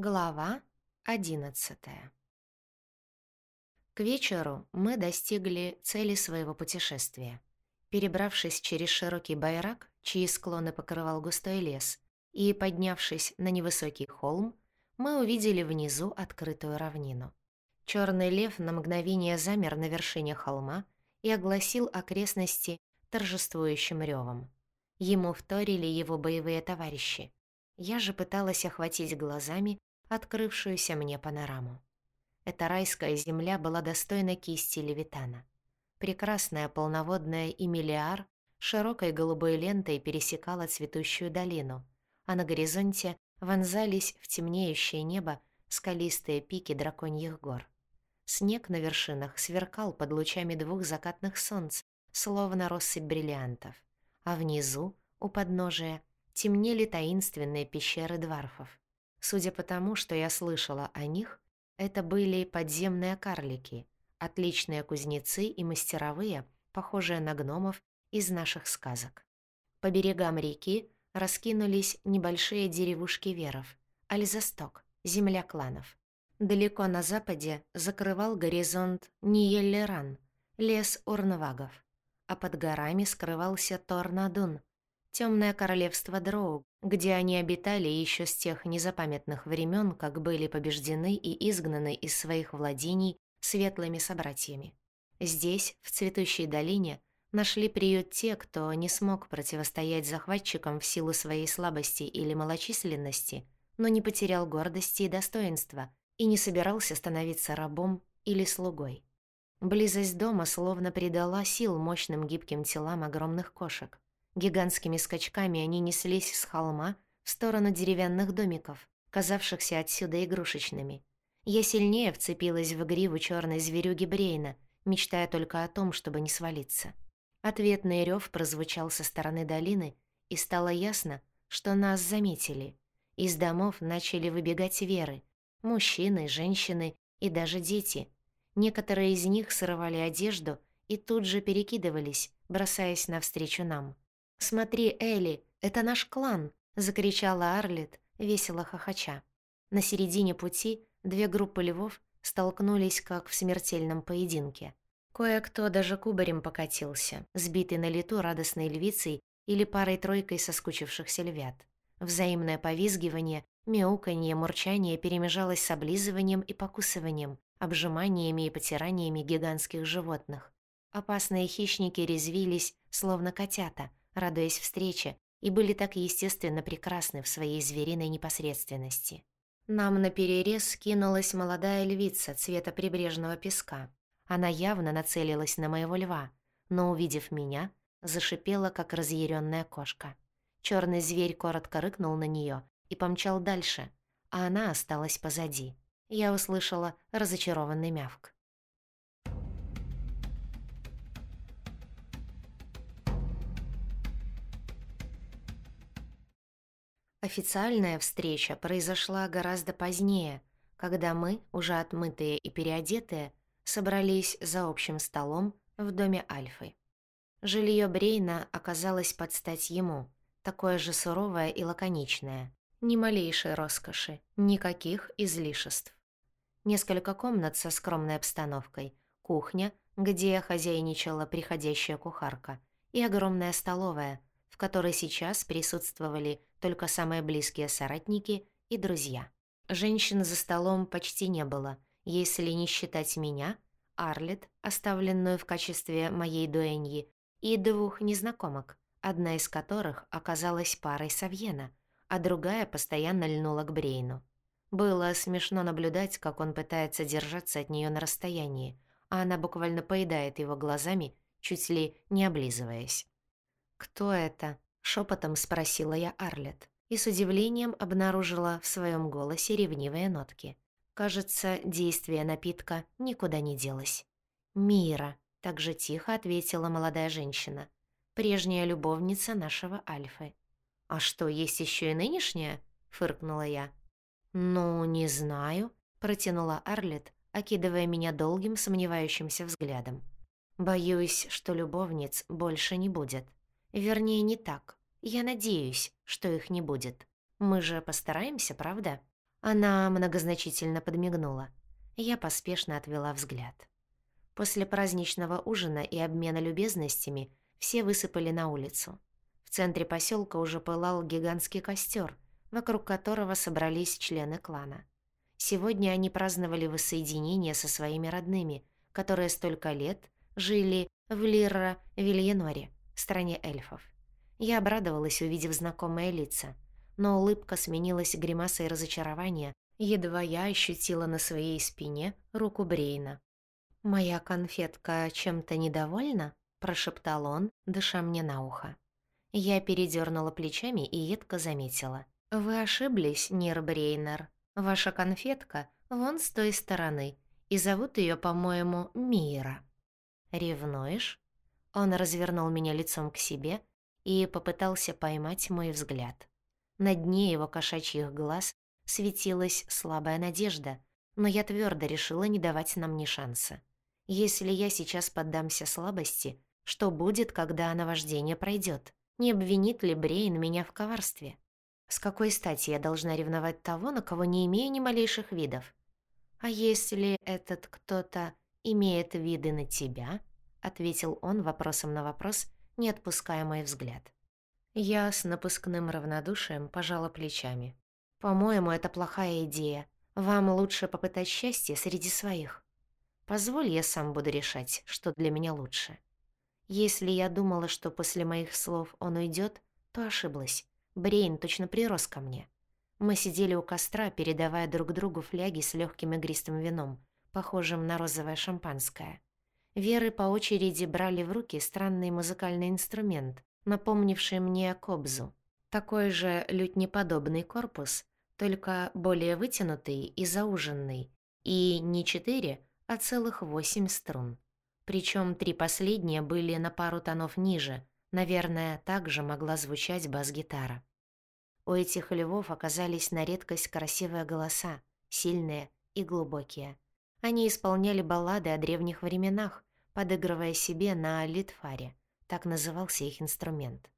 Глава одиннадцатая К вечеру мы достигли цели своего путешествия. Перебравшись через широкий байрак, чьи склоны покрывал густой лес, и поднявшись на невысокий холм, мы увидели внизу открытую равнину. Черный лев на мгновение замер на вершине холма и огласил окрестности торжествующим ревом. Ему вторили его боевые товарищи. Я же пыталась охватить глазами открывшуюся мне панораму. Эта райская земля была достойна кисти Левитана. Прекрасная полноводная Эмилиар широкой голубой лентой пересекала цветущую долину, а на горизонте вонзались в темнеющее небо скалистые пики драконьих гор. Снег на вершинах сверкал под лучами двух закатных солнц, словно россыпь бриллиантов, а внизу, у подножия, темнели таинственные пещеры дварфов. Судя по тому, что я слышала о них, это были подземные карлики, отличные кузнецы и мастеровые, похожие на гномов из наших сказок. По берегам реки раскинулись небольшие деревушки веров, Альзасток, земля кланов. Далеко на западе закрывал горизонт Ниеллеран, лес урнвагов, а под горами скрывался Торнадун, темное королевство Дроу, где они обитали еще с тех незапамятных времен, как были побеждены и изгнаны из своих владений светлыми собратьями. Здесь, в цветущей долине, нашли приют те, кто не смог противостоять захватчикам в силу своей слабости или малочисленности, но не потерял гордости и достоинства и не собирался становиться рабом или слугой. Близость дома словно придала сил мощным гибким телам огромных кошек. Гигантскими скачками они неслись с холма в сторону деревянных домиков, казавшихся отсюда игрушечными. Я сильнее вцепилась в гриву черной зверюги Брейна, мечтая только о том, чтобы не свалиться. Ответный рев прозвучал со стороны долины, и стало ясно, что нас заметили. Из домов начали выбегать веры. Мужчины, женщины и даже дети. Некоторые из них срывали одежду и тут же перекидывались, бросаясь навстречу нам. «Смотри, Элли, это наш клан!» — закричала Арлет, весело хохоча. На середине пути две группы львов столкнулись, как в смертельном поединке. Кое-кто даже кубарем покатился, сбитый на лету радостной львицей или парой-тройкой соскучившихся львят. Взаимное повизгивание, мяуканье, мурчание перемежалось с облизыванием и покусыванием, обжиманиями и потираниями гигантских животных. Опасные хищники резвились, словно котята, радуясь встрече, и были так естественно прекрасны в своей звериной непосредственности. Нам на перерез кинулась молодая львица цвета прибрежного песка. Она явно нацелилась на моего льва, но, увидев меня, зашипела, как разъяренная кошка. Черный зверь коротко рыкнул на нее и помчал дальше, а она осталась позади. Я услышала разочарованный мявк. Официальная встреча произошла гораздо позднее, когда мы, уже отмытые и переодетые, собрались за общим столом в доме Альфы. Жилье Брейна оказалось под стать ему, такое же суровое и лаконичное. Ни малейшей роскоши, никаких излишеств. Несколько комнат со скромной обстановкой, кухня, где хозяйничала приходящая кухарка, и огромная столовая, в которой сейчас присутствовали только самые близкие соратники и друзья. Женщин за столом почти не было, если не считать меня, Арлет, оставленную в качестве моей дуэньи, и двух незнакомок, одна из которых оказалась парой Савьена, а другая постоянно льнула к Брейну. Было смешно наблюдать, как он пытается держаться от нее на расстоянии, а она буквально поедает его глазами, чуть ли не облизываясь. «Кто это?» Шепотом спросила я Арлет и с удивлением обнаружила в своем голосе ревнивые нотки. Кажется, действие напитка никуда не делось. «Мира», — так же тихо ответила молодая женщина, прежняя любовница нашего Альфы. «А что, есть еще и нынешняя?» — фыркнула я. «Ну, не знаю», — протянула Арлет, окидывая меня долгим сомневающимся взглядом. «Боюсь, что любовниц больше не будет. Вернее, не так. Я надеюсь, что их не будет. Мы же постараемся, правда? Она многозначительно подмигнула. Я поспешно отвела взгляд. После праздничного ужина и обмена любезностями все высыпали на улицу. В центре поселка уже пылал гигантский костер, вокруг которого собрались члены клана. Сегодня они праздновали воссоединение со своими родными, которые столько лет жили в Лирра-Вильеноре, стране эльфов. Я обрадовалась, увидев знакомые лица, но улыбка сменилась гримасой разочарования, едва я ощутила на своей спине руку Брейна. «Моя конфетка чем-то недовольна?» – прошептал он, дыша мне на ухо. Я передернула плечами и едко заметила. «Вы ошиблись, Нир Брейнер. Ваша конфетка вон с той стороны, и зовут ее, по-моему, Мира. Ревнуешь? Он развернул меня лицом к себе и попытался поймать мой взгляд. На дне его кошачьих глаз светилась слабая надежда, но я твердо решила не давать нам ни шанса. Если я сейчас поддамся слабости, что будет, когда наваждение пройдет? Не обвинит ли Брейн меня в коварстве? С какой стати я должна ревновать того, на кого не имею ни малейших видов? А если этот кто-то имеет виды на тебя? Ответил он вопросом на вопрос, не отпуская мой взгляд. Я с напускным равнодушием пожала плечами. «По-моему, это плохая идея. Вам лучше попытать счастье среди своих. Позволь, я сам буду решать, что для меня лучше. Если я думала, что после моих слов он уйдет, то ошиблась. Брейн точно прирос ко мне. Мы сидели у костра, передавая друг другу фляги с легким игристым вином, похожим на розовое шампанское. Веры по очереди брали в руки странный музыкальный инструмент, напомнивший мне кобзу. Такой же лютнеподобный корпус, только более вытянутый и зауженный, и не четыре, а целых восемь струн. Причем три последние были на пару тонов ниже, наверное, также могла звучать бас-гитара. У этих львов оказались на редкость красивые голоса, сильные и глубокие. Они исполняли баллады о древних временах, подыгрывая себе на литфаре, так назывался их инструмент.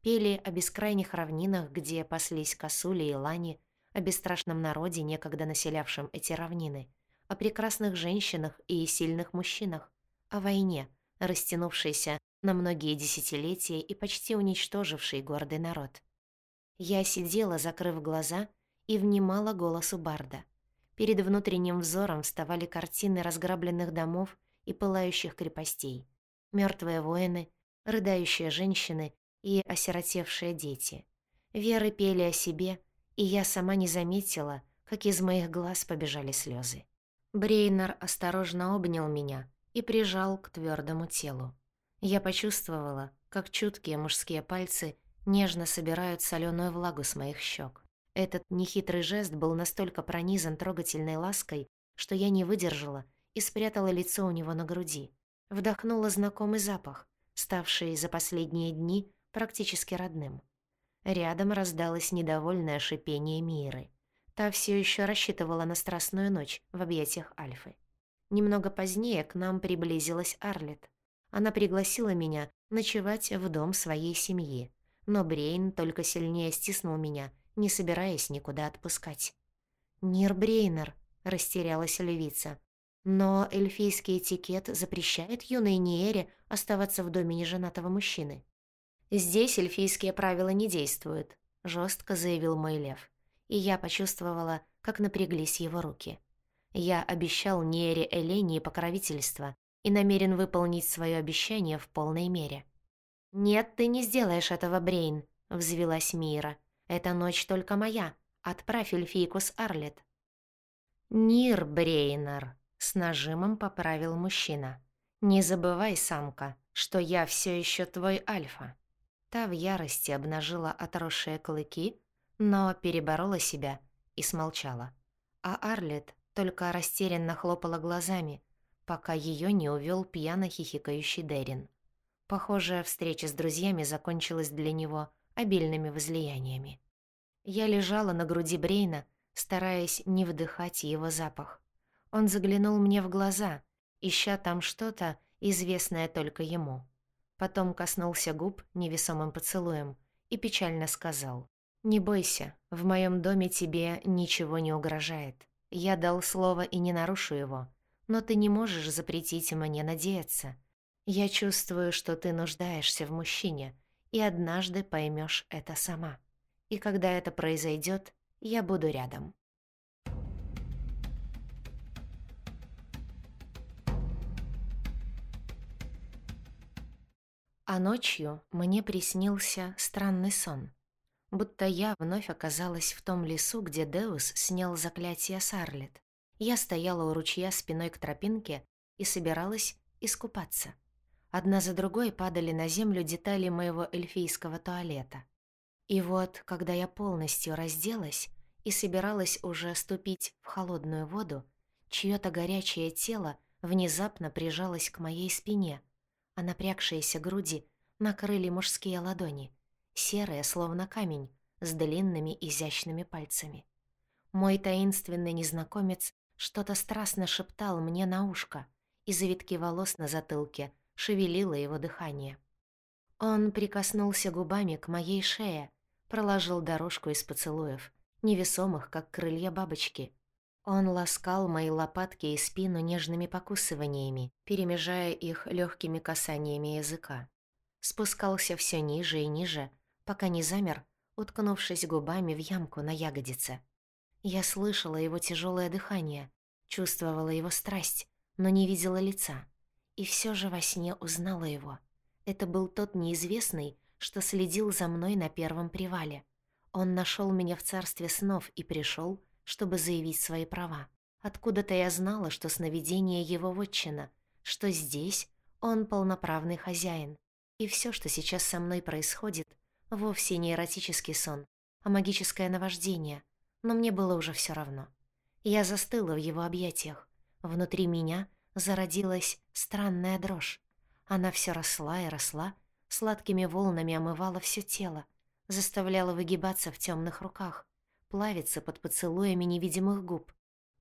Пели о бескрайних равнинах, где паслись косули и лани, о бесстрашном народе, некогда населявшем эти равнины, о прекрасных женщинах и сильных мужчинах, о войне, растянувшейся на многие десятилетия и почти уничтожившей гордый народ. Я сидела, закрыв глаза, и внимала голосу Барда. Перед внутренним взором вставали картины разграбленных домов и пылающих крепостей. Мертвые воины, рыдающие женщины и осиротевшие дети. Веры пели о себе, и я сама не заметила, как из моих глаз побежали слезы. Брейнер осторожно обнял меня и прижал к твердому телу. Я почувствовала, как чуткие мужские пальцы нежно собирают соленую влагу с моих щек. Этот нехитрый жест был настолько пронизан трогательной лаской, что я не выдержала и спрятала лицо у него на груди. Вдохнула знакомый запах, ставший за последние дни практически родным. Рядом раздалось недовольное шипение Миры. Та все еще рассчитывала на страстную ночь в объятиях Альфы. Немного позднее к нам приблизилась Арлет. Она пригласила меня ночевать в дом своей семьи, но Брейн только сильнее стиснул меня, не собираясь никуда отпускать. «Нир Брейнер», — растерялась львица. «Но эльфийский этикет запрещает юной Ниэре оставаться в доме неженатого мужчины». «Здесь эльфийские правила не действуют», — жестко заявил мой лев. И я почувствовала, как напряглись его руки. Я обещал Ниэре Элении покровительство и намерен выполнить свое обещание в полной мере. «Нет, ты не сделаешь этого, Брейн», — взвелась Мира. «Эта ночь только моя. Отправь эльфийку с Арлет». «Нир, Брейнер», — с нажимом поправил мужчина. «Не забывай, самка, что я все еще твой альфа». Та в ярости обнажила отросшие клыки, но переборола себя и смолчала. А Арлет только растерянно хлопала глазами, пока ее не увел пьяно хихикающий Дерин. Похоже, встреча с друзьями закончилась для него обильными возлияниями. Я лежала на груди Брейна, стараясь не вдыхать его запах. Он заглянул мне в глаза, ища там что-то, известное только ему. Потом коснулся губ невесомым поцелуем и печально сказал «Не бойся, в моем доме тебе ничего не угрожает. Я дал слово и не нарушу его, но ты не можешь запретить мне надеяться. Я чувствую, что ты нуждаешься в мужчине, и однажды поймешь это сама. И когда это произойдет, я буду рядом». А ночью мне приснился странный сон. Будто я вновь оказалась в том лесу, где Деус снял заклятие Сарлет. Я стояла у ручья спиной к тропинке и собиралась искупаться. Одна за другой падали на землю детали моего эльфийского туалета. И вот, когда я полностью разделась и собиралась уже ступить в холодную воду, чьё-то горячее тело внезапно прижалось к моей спине — а напрягшиеся груди накрыли мужские ладони, серые, словно камень, с длинными изящными пальцами. Мой таинственный незнакомец что-то страстно шептал мне на ушко, и завитки волос на затылке шевелило его дыхание. Он прикоснулся губами к моей шее, проложил дорожку из поцелуев, невесомых, как крылья бабочки, он ласкал мои лопатки и спину нежными покусываниями, перемежая их легкими касаниями языка. Спускался все ниже и ниже, пока не замер, уткнувшись губами в ямку на ягодице. Я слышала его тяжелое дыхание, чувствовала его страсть, но не видела лица. И все же во сне узнала его. Это был тот неизвестный, что следил за мной на первом привале. Он нашел меня в царстве снов и пришел, чтобы заявить свои права. Откуда-то я знала, что сновидение его вотчина, что здесь он полноправный хозяин. И все, что сейчас со мной происходит, вовсе не эротический сон, а магическое наваждение, но мне было уже все равно. Я застыла в его объятиях. Внутри меня зародилась странная дрожь. Она все росла и росла, сладкими волнами омывала все тело, заставляла выгибаться в темных руках, плавится под поцелуями невидимых губ.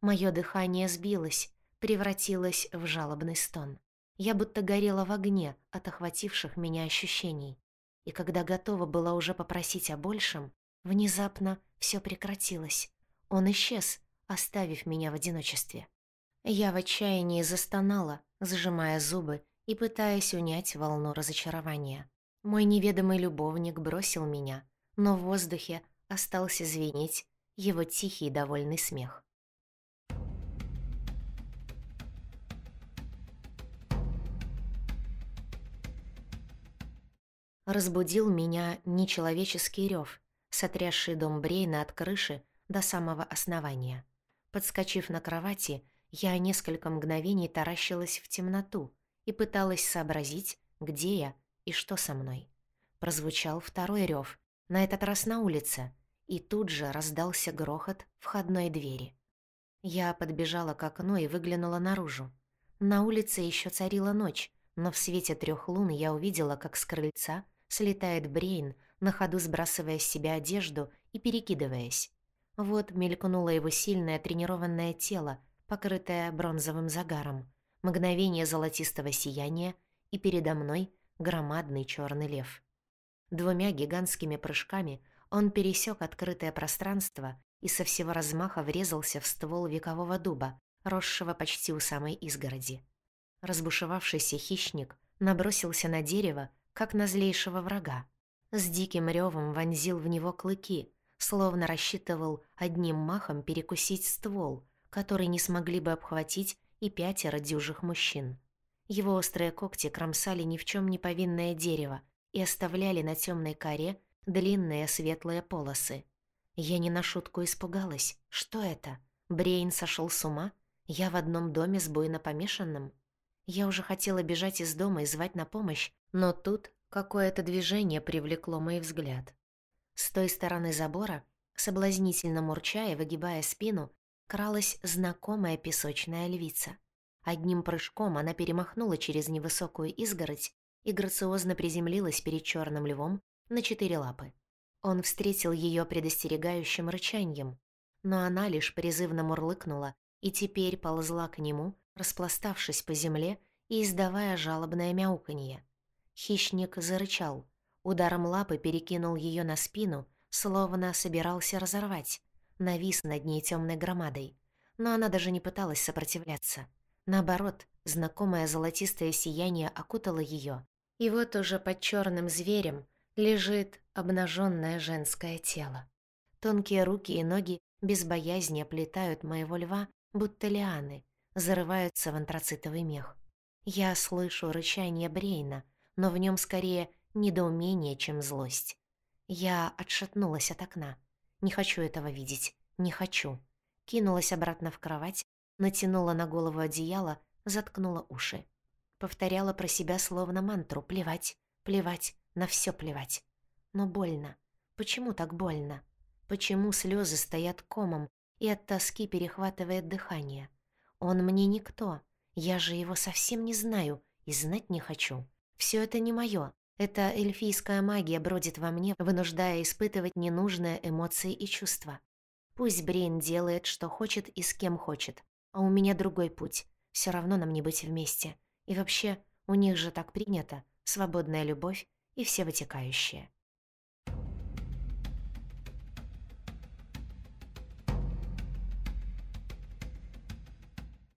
Моё дыхание сбилось, превратилось в жалобный стон. Я будто горела в огне от охвативших меня ощущений. И когда готова была уже попросить о большем, внезапно всё прекратилось. Он исчез, оставив меня в одиночестве. Я в отчаянии застонала, сжимая зубы и пытаясь унять волну разочарования. Мой неведомый любовник бросил меня, но в воздухе остался звенеть его тихий довольный смех. Разбудил меня нечеловеческий рев, сотрясший дом Брейна от крыши до самого основания. Подскочив на кровати, я несколько мгновений таращилась в темноту и пыталась сообразить, где я и что со мной. Прозвучал второй рев, на этот раз на улице, и тут же раздался грохот входной двери. Я подбежала к окну и выглянула наружу. На улице еще царила ночь, но в свете трех лун я увидела, как с крыльца слетает Брейн, на ходу сбрасывая с себя одежду и перекидываясь. Вот мелькнуло его сильное тренированное тело, покрытое бронзовым загаром, мгновение золотистого сияния, и передо мной громадный черный лев. Двумя гигантскими прыжками он пересек открытое пространство и со всего размаха врезался в ствол векового дуба, росшего почти у самой изгороди. Разбушевавшийся хищник набросился на дерево, как на злейшего врага. С диким ревом вонзил в него клыки, словно рассчитывал одним махом перекусить ствол, который не смогли бы обхватить и пятеро дюжих мужчин. Его острые когти кромсали ни в чем не повинное дерево и оставляли на темной коре длинные светлые полосы. Я не на шутку испугалась. Что это? Брейн сошел с ума? Я в одном доме с буйно помешанным? Я уже хотела бежать из дома и звать на помощь, но тут какое-то движение привлекло мой взгляд. С той стороны забора, соблазнительно мурчая, выгибая спину, кралась знакомая песочная львица. Одним прыжком она перемахнула через невысокую изгородь и грациозно приземлилась перед черным львом, на четыре лапы. Он встретил ее предостерегающим рычанием, но она лишь призывно мурлыкнула и теперь ползла к нему, распластавшись по земле и издавая жалобное мяуканье. Хищник зарычал, ударом лапы перекинул ее на спину, словно собирался разорвать, навис над ней темной громадой. Но она даже не пыталась сопротивляться. Наоборот, знакомое золотистое сияние окутало ее, и вот уже под черным зверем лежит обнаженное женское тело. Тонкие руки и ноги без боязни оплетают моего льва, будто лианы, зарываются в антрацитовый мех. Я слышу рычание Брейна, но в нем скорее недоумение, чем злость. Я отшатнулась от окна. Не хочу этого видеть. Не хочу. Кинулась обратно в кровать, натянула на голову одеяло, заткнула уши. Повторяла про себя словно мантру «плевать, плевать, на все плевать». Но больно. Почему так больно? Почему слезы стоят комом и от тоски перехватывает дыхание? Он мне никто. Я же его совсем не знаю и знать не хочу. Все это не мое. Это эльфийская магия бродит во мне, вынуждая испытывать ненужные эмоции и чувства. Пусть Брейн делает, что хочет и с кем хочет, а у меня другой путь. Все равно нам не быть вместе. И вообще, у них же так принято, свободная любовь и все вытекающее.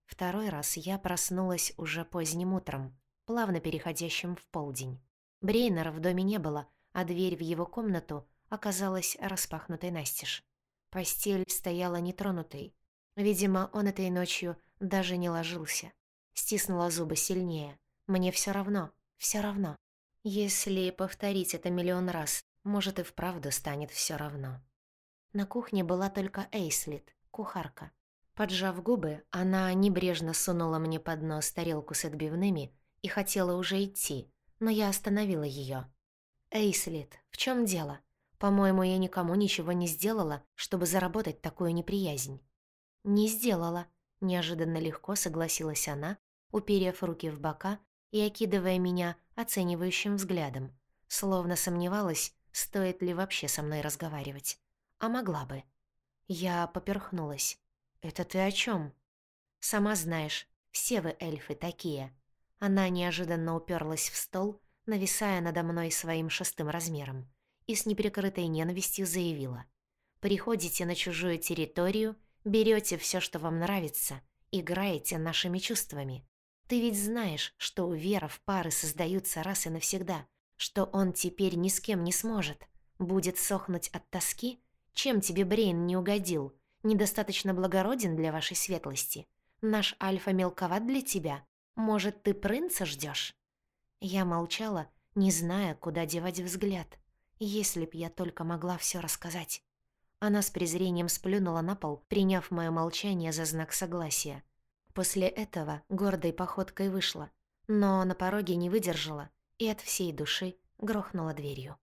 Второй раз я проснулась уже поздним утром, плавно переходящим в полдень. Брейнера в доме не было, а дверь в его комнату оказалась распахнутой настежь. Постель стояла нетронутой. Видимо, он этой ночью даже не ложился. Стиснула зубы сильнее. Мне все равно, все равно. Если повторить это миллион раз, может и вправду станет все равно. На кухне была только Эйслит, кухарка. Поджав губы, она небрежно сунула мне под нос тарелку с отбивными и хотела уже идти, но я остановила ее. «Эйслит, в чем дело? По-моему, я никому ничего не сделала, чтобы заработать такую неприязнь». «Не сделала», — неожиданно легко согласилась она, уперев руки в бока и окидывая меня оценивающим взглядом, словно сомневалась, стоит ли вообще со мной разговаривать. А могла бы. Я поперхнулась. «Это ты о чем? «Сама знаешь, все вы эльфы такие». Она неожиданно уперлась в стол, нависая надо мной своим шестым размером, и с неприкрытой ненавистью заявила. «Приходите на чужую территорию, берете все, что вам нравится, играете нашими чувствами. Ты ведь знаешь, что у веров пары создаются раз и навсегда, что он теперь ни с кем не сможет. Будет сохнуть от тоски? Чем тебе Брейн не угодил? недостаточно благороден для вашей светлости. Наш Альфа мелковат для тебя. Может, ты принца ждешь? Я молчала, не зная, куда девать взгляд. Если б я только могла все рассказать. Она с презрением сплюнула на пол, приняв мое молчание за знак согласия. После этого гордой походкой вышла, но на пороге не выдержала и от всей души грохнула дверью.